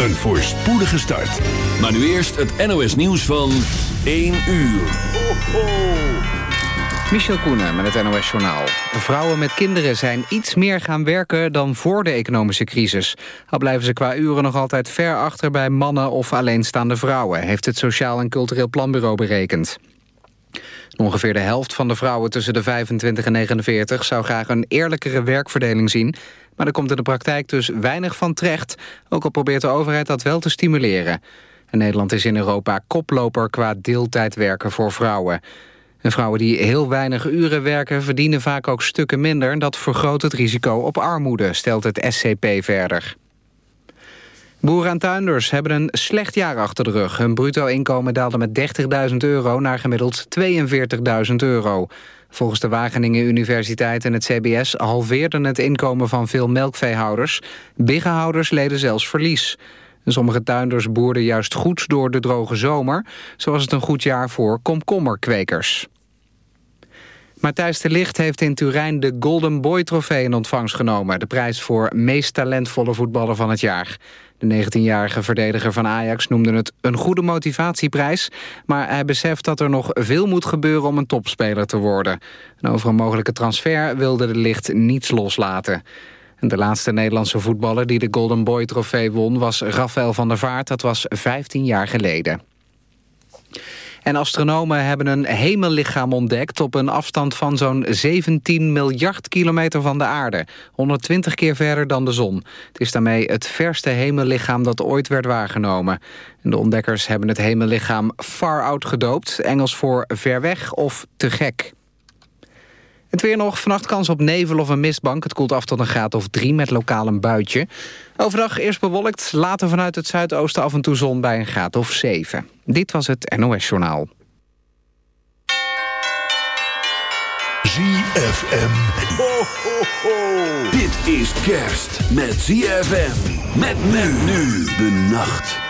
Een voorspoedige start. Maar nu eerst het NOS nieuws van 1 uur. Ho. Michel Koenen met het NOS-journaal. Vrouwen met kinderen zijn iets meer gaan werken dan voor de economische crisis. Al blijven ze qua uren nog altijd ver achter bij mannen of alleenstaande vrouwen... heeft het Sociaal en Cultureel Planbureau berekend. Ongeveer de helft van de vrouwen tussen de 25 en 49 zou graag een eerlijkere werkverdeling zien. Maar er komt in de praktijk dus weinig van terecht. Ook al probeert de overheid dat wel te stimuleren. En Nederland is in Europa koploper qua deeltijdwerken voor vrouwen. En vrouwen die heel weinig uren werken verdienen vaak ook stukken minder. Dat vergroot het risico op armoede, stelt het SCP verder. Boeren en tuinders hebben een slecht jaar achter de rug. Hun bruto inkomen daalde met 30.000 euro naar gemiddeld 42.000 euro. Volgens de Wageningen Universiteit en het CBS halveerden het inkomen van veel melkveehouders. Biggenhouders leden zelfs verlies. Sommige tuinders boerden juist goed door de droge zomer... zoals het een goed jaar voor komkommerkwekers. Matthijs de Ligt heeft in Turijn de Golden Boy trofee in ontvangst genomen. De prijs voor meest talentvolle voetballer van het jaar. De 19-jarige verdediger van Ajax noemde het een goede motivatieprijs... maar hij beseft dat er nog veel moet gebeuren om een topspeler te worden. En over een mogelijke transfer wilde de Licht niets loslaten. En de laatste Nederlandse voetballer die de Golden Boy trofee won... was Rafael van der Vaart, dat was 15 jaar geleden. En astronomen hebben een hemellichaam ontdekt... op een afstand van zo'n 17 miljard kilometer van de aarde. 120 keer verder dan de zon. Het is daarmee het verste hemellichaam dat ooit werd waargenomen. En de ontdekkers hebben het hemellichaam Far Out gedoopt. Engels voor ver weg of te gek. Het weer nog, vannacht kans op nevel of een mistbank. Het koelt af tot een graad of drie met lokaal een buitje. Overdag eerst bewolkt, later vanuit het zuidoosten af en toe zon bij een graad of zeven. Dit was het NOS Journaal. ZFM. Ho, ho, ho. Dit is kerst met ZFM. Met men nu de nacht.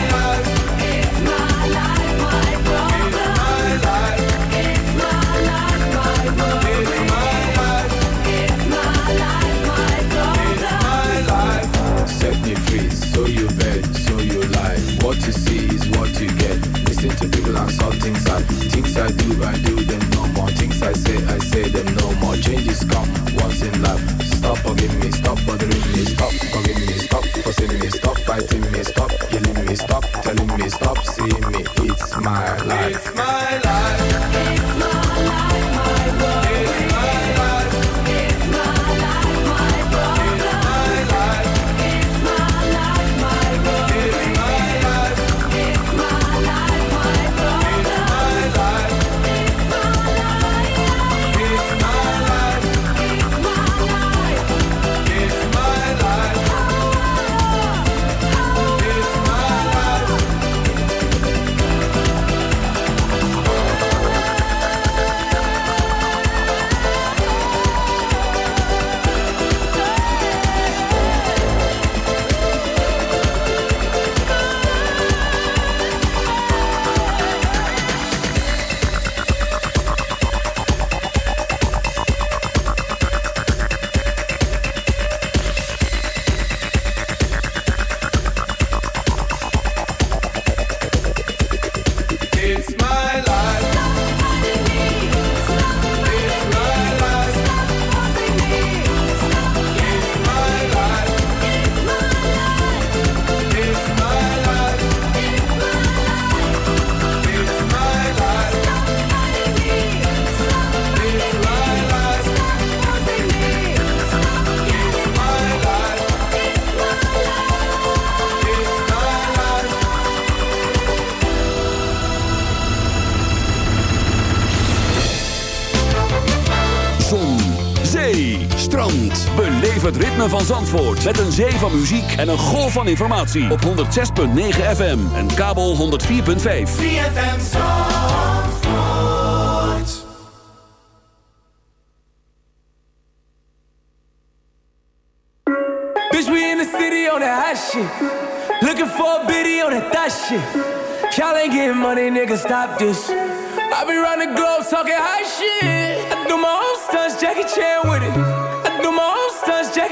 Het ritme van Zandvoort. Met een zee van muziek en een golf van informatie. Op 106.9 FM en kabel 104.5. Bitch, we in the city on that hot shit. Looking for a biddy on that thot shit. Y'all ain't getting money, nigga, stop this. I be round the globe talking high shit. I do my own stunts, Jackie Chan with it.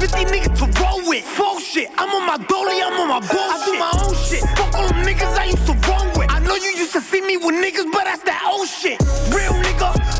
50 niggas to roll with. Full shit. I'm on my dolly, I'm on my bullshit. I do my own shit. Fuck all them niggas I used to roll with. I know you used to see me with niggas, but that's that old shit. Real nigga,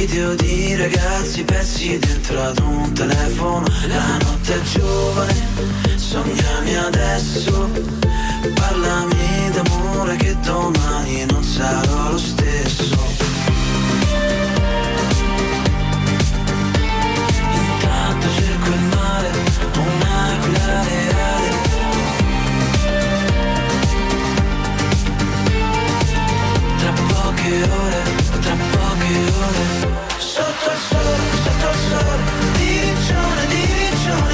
video di ragazzi persi dentro ad un telefono. La notte è giovane, sognami adesso, parlami d'amore che domani non sarò lo stesso.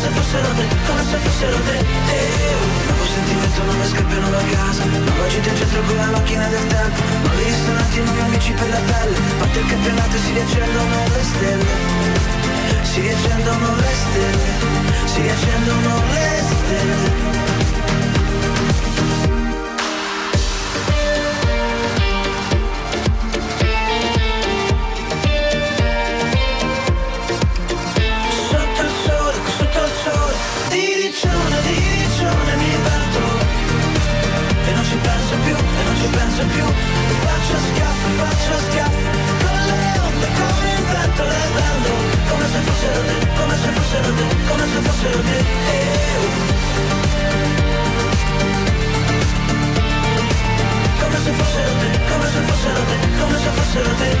se fossero te, come se fossero te eh, oh. Nuovo sentimento, non mi scappiano da casa. Nuova città in centro con la macchina del tempo. Nuovi ristoranti, nuovi amici per la pelle. Parte il campionato e si riaccendono le stelle. Si riaccendono le stelle. Si riaccendono le stelle Absoluut eeuw. Kom eens en verzel dit, kom eens en verzel dit, kom eens en verzel.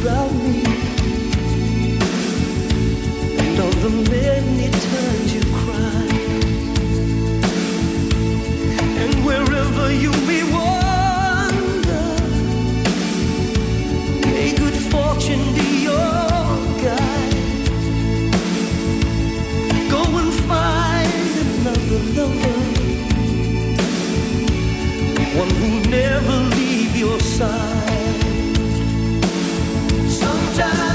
about me. And all the many times you cried. And wherever you may wander may good fortune be yours Lover, one who'll never leave your side sunshine.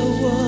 我。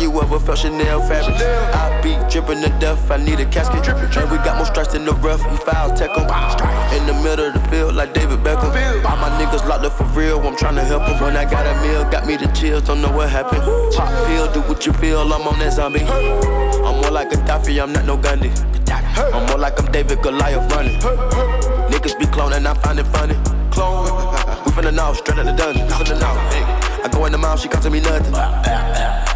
You ever felt Chanel fabric? I be dripping to death, I need a casket. And we got more strikes in the rough, we foul tech 'em. In the middle of the field, like David Beckham. All my niggas locked up for real, I'm tryna help 'em. When I got a meal, got me the chills, don't know what happened. Pop pill, do what you feel, I'm on that zombie. I'm more like a Daffy, I'm not no Gandhi. I'm more like I'm David Goliath running. Niggas be cloning, I find it funny. Clone. We finna know, straight out the dungeon. Finna know. I go in the mouth, she costing me nothing.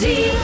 ZFM.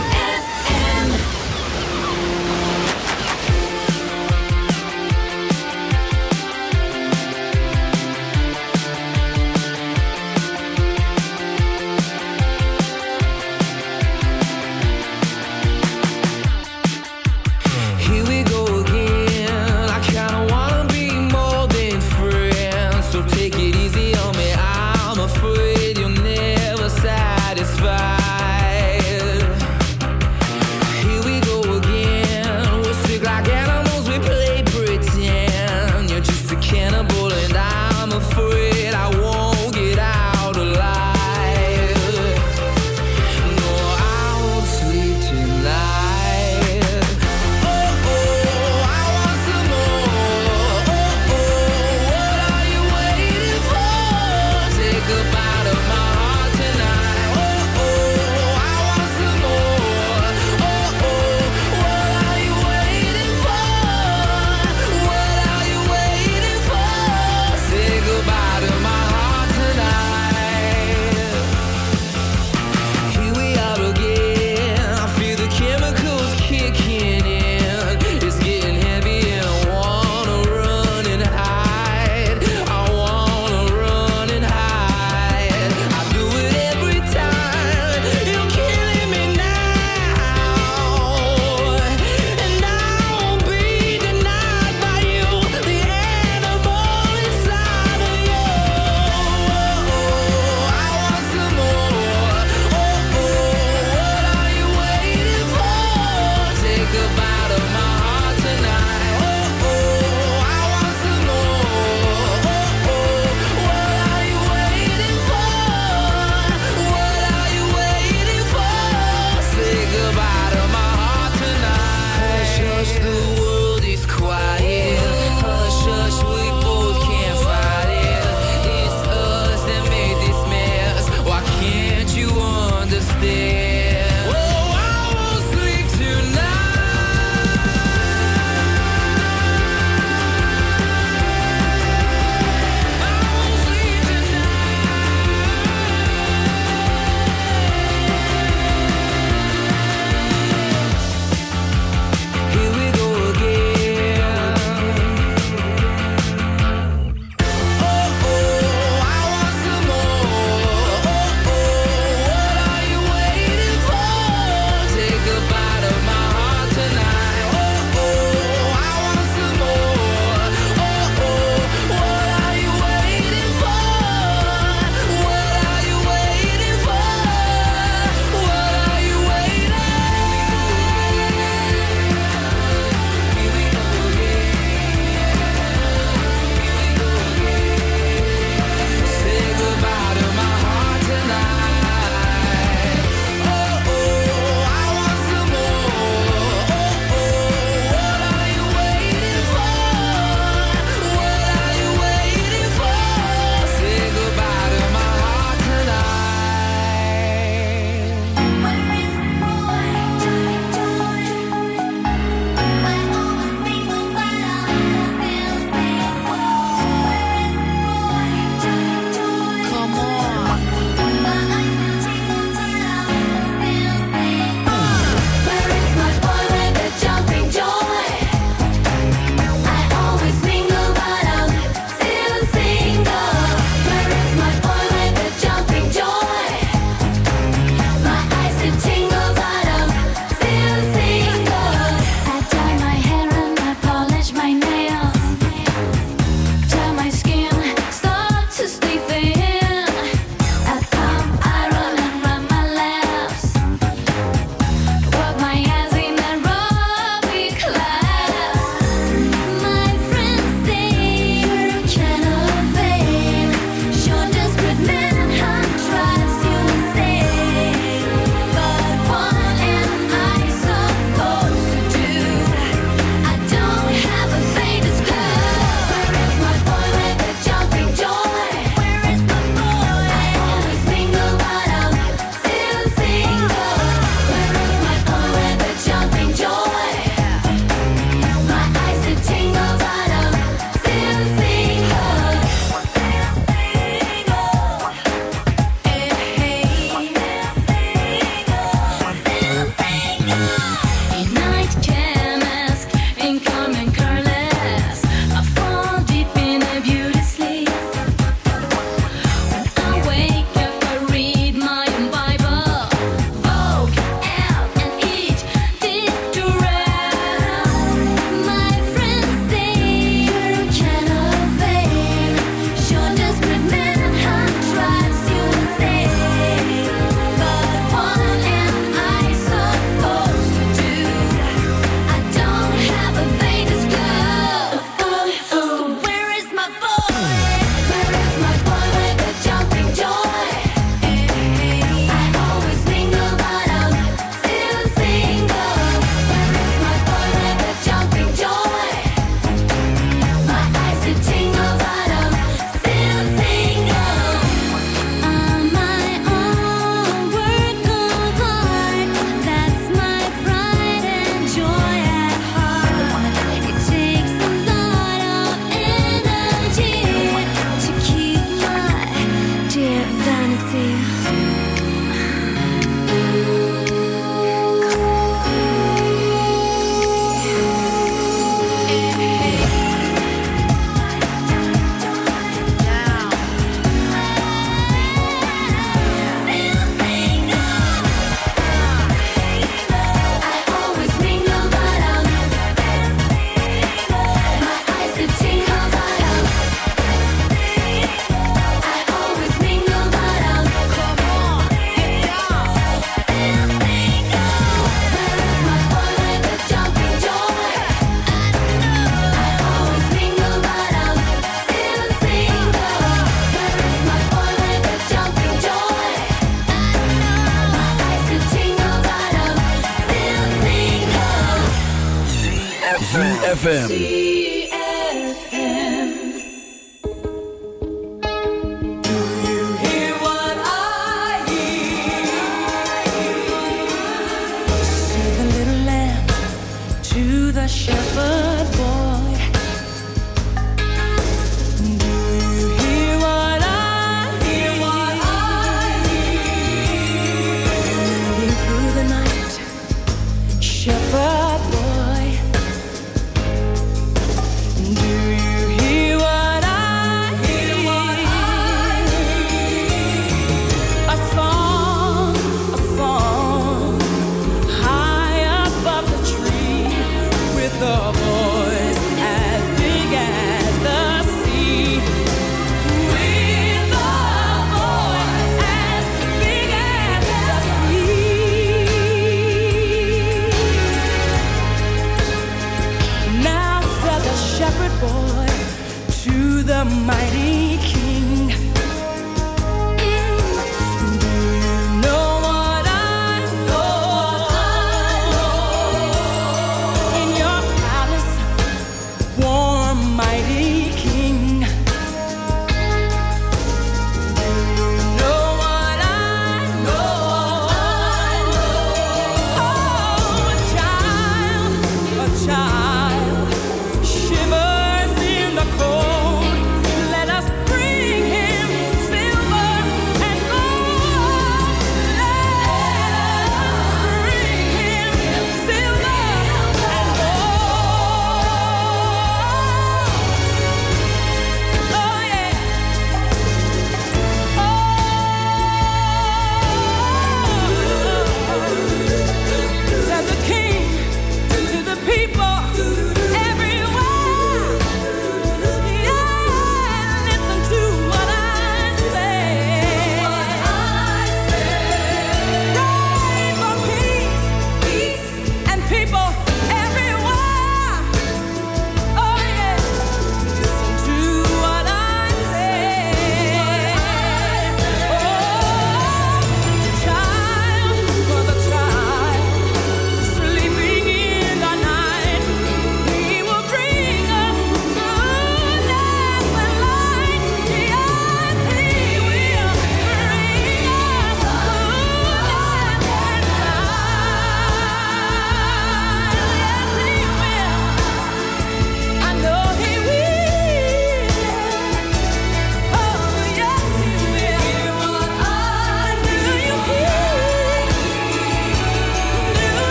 Mighty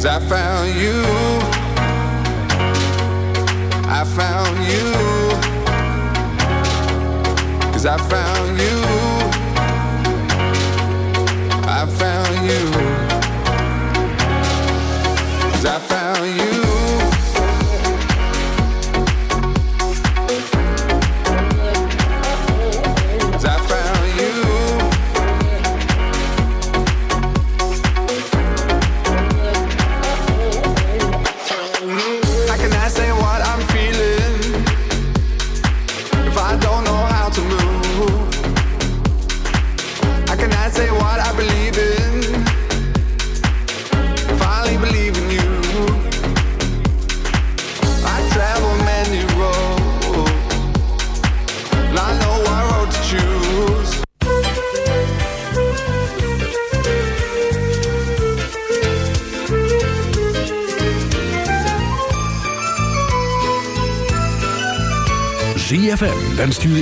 Cause I found you.